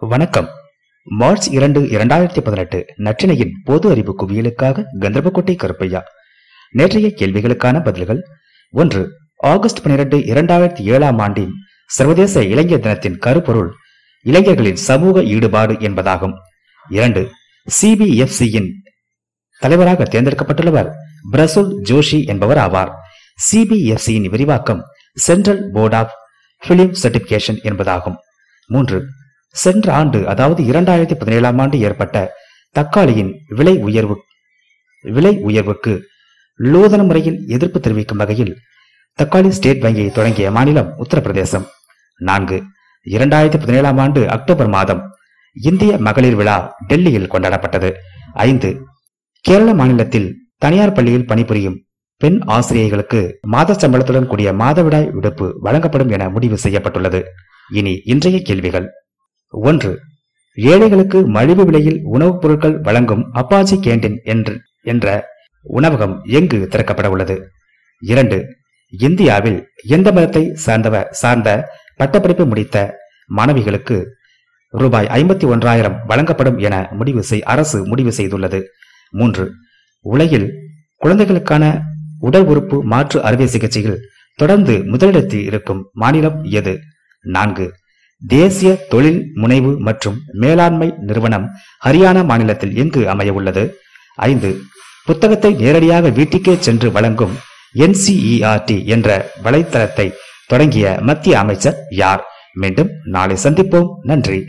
வணக்கம். மார்ச் இரண்டு இரண்டாயிரத்தி பதினெட்டு நற்றினையின் பொது அறிவு குவியலுக்காக கந்தர்போட்டை கருப்பையா. நேற்றைய கேள்விகளுக்கான பதில்கள் ஒன்று ஆகஸ்ட் பனிரெண்டு இரண்டாயிரத்தி ஏழாம் ஆண்டின் சர்வதேச இளைஞர் தினத்தின் கருப்பொருள் இளைஞர்களின் சமூக ஈடுபாடு என்பதாகும். இரண்டு சிபிஎஃப்சியின் தலைவராக தேர்ந்தெடுக்கப்பட்டுள்ளவர் பிரசுல் ஜோஷி என்பவர் ஆவார். சிபிஎஃப்சியின் விரிவாக்கம் central board of film certification என்பதாகும். மூன்று சென்ற ஆண்டு அதாவது இரண்டாயிரத்தி பதினேழாம் ஆண்டு ஏற்பட்ட தக்காளியின் விலை உயர்வு விலை உயர்வுக்கு லோதன முறையில் எதிர்ப்பு தெரிவிக்கும் வகையில் தக்காளி ஸ்டேட் வங்கியை தொடங்கிய மாநிலம் உத்தரப்பிரதேசம். நான்கு இரண்டாயிரத்தி பதினேழாம் ஆண்டு அக்டோபர் மாதம் இந்திய மகளிர் விழா டெல்லியில் கொண்டாடப்பட்டது. ஐந்து கேரள மாநிலத்தில் தனியார் பள்ளியில் பணிபுரியும் பெண் ஆசிரியர்களுக்கு மாத சம்பளத்துடன் கூடிய மாதவிடாய் விடுப்பு வழங்கப்படும் என முடிவு செய்யப்பட்டுள்ளது. இனி இன்றைய கேள்விகள். ஒன்று ஏழைகளுக்கு மலிவு விலையில் உணவுப் பொருட்கள் வழங்கும் அப்பாச்சி கேண்டீன் என்று என்ற உணவகம் எங்கு திறக்கப்பட உள்ளது? இரண்டு இந்தியாவில் எந்த மதத்தை சார்ந்தவ சார்ந்த பட்டப்படிப்பு முடித்த மாணவிகளுக்கு ரூபாய் ஐம்பத்தி ஒன்றாயிரம் வழங்கப்படும் என முடிவு செய் அரசு முடிவு செய்துள்ளது. மூன்று உலகில் குழந்தைகளுக்கான உடல் உறுப்பு மாற்று அறுவை சிகிச்சையில் தொடர்ந்து முதலிடத்தில் இருக்கும் மாநிலம் எது? நான்கு தேசிய தொழில் முனைவு மற்றும் மேலாண்மை நிறுவனம் ஹரியானா மாநிலத்தில் எங்கு அமைய உள்ளது ஐந்து புத்தகத்தை நேரடியாக வீட்டுக்கே சென்று வழங்கும் என்சிஇஆர்டி என்ற வலைத்தளத்தை தொடங்கிய மத்திய அமைச்சர் யார்? மீண்டும் நாளை சந்திப்போம். நன்றி.